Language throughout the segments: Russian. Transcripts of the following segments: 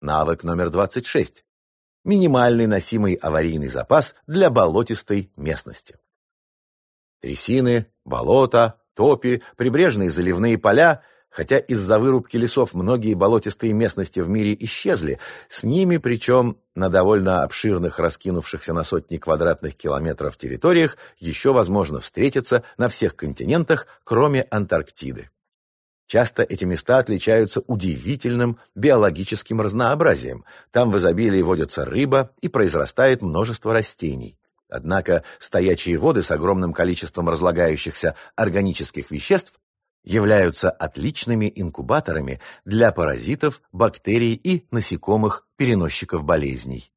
Навык номер 26. Минимальный носимый аварийный запас для болотистой местности. Трясины, болота, топи, прибрежные заливные поля Хотя из-за вырубки лесов многие болотистые местности в мире исчезли, с ними, причем на довольно обширных, раскинувшихся на сотни квадратных километров территориях, еще возможно встретиться на всех континентах, кроме Антарктиды. Часто эти места отличаются удивительным биологическим разнообразием. Там в изобилии водятся рыба и произрастает множество растений. Однако стоячие воды с огромным количеством разлагающихся органических веществ являются отличными инкубаторами для паразитов, бактерий и насекомых-переносчиков болезней.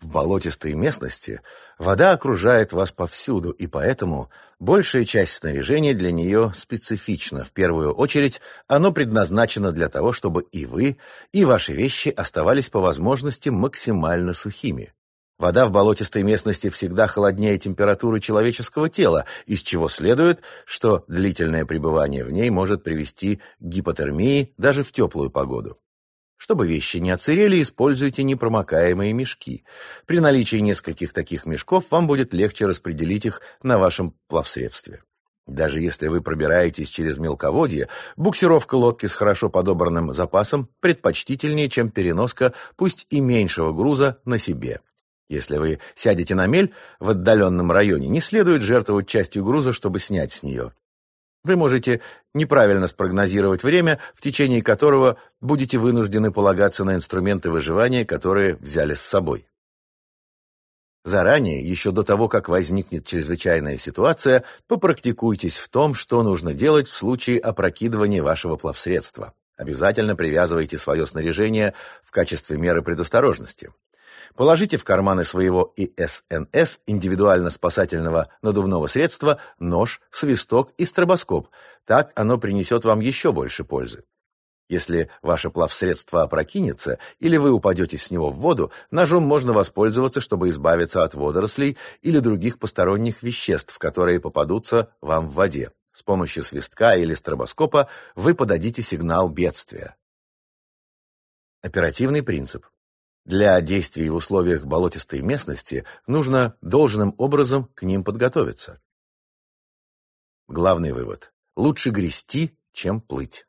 В болотистой местности вода окружает вас повсюду, и поэтому большая часть снаряжения для нее специфична. В первую очередь, оно предназначено для того, чтобы и вы, и ваши вещи оставались по возможности максимально сухими. Вода в болотистой местности всегда холоднее температуры человеческого тела, из чего следует, что длительное пребывание в ней может привести к гипотермии даже в теплую погоду. Чтобы вещи не отсырели, используйте непромокаемые мешки. При наличии нескольких таких мешков вам будет легче распределить их на вашем плавсредстве. Даже если вы пробираетесь через мелководье, буксировка лодки с хорошо подобранным запасом предпочтительнее, чем переноска, пусть и меньшего груза, на себе. Если вы сядете на мель в отдаленном районе, не следует жертвовать частью груза, чтобы снять с нее. Вы можете неправильно спрогнозировать время, в течение которого будете вынуждены полагаться на инструменты выживания, которые взяли с собой. Заранее, еще до того, как возникнет чрезвычайная ситуация, попрактикуйтесь в том, что нужно делать в случае опрокидывания вашего плавсредства. Обязательно привязывайте свое снаряжение в качестве меры предосторожности. Положите в карманы своего ИСНС, индивидуально-спасательного надувного средства, нож, свисток и стробоскоп. Так оно принесет вам еще больше пользы. Если ваше плавсредство опрокинется или вы упадете с него в воду, ножом можно воспользоваться, чтобы избавиться от водорослей или других посторонних веществ, которые попадутся вам в воде. С помощью свистка или стробоскопа вы подадите сигнал бедствия. Оперативный принцип. Для действий в условиях болотистой местности нужно должным образом к ним подготовиться. Главный вывод. Лучше грести, чем плыть.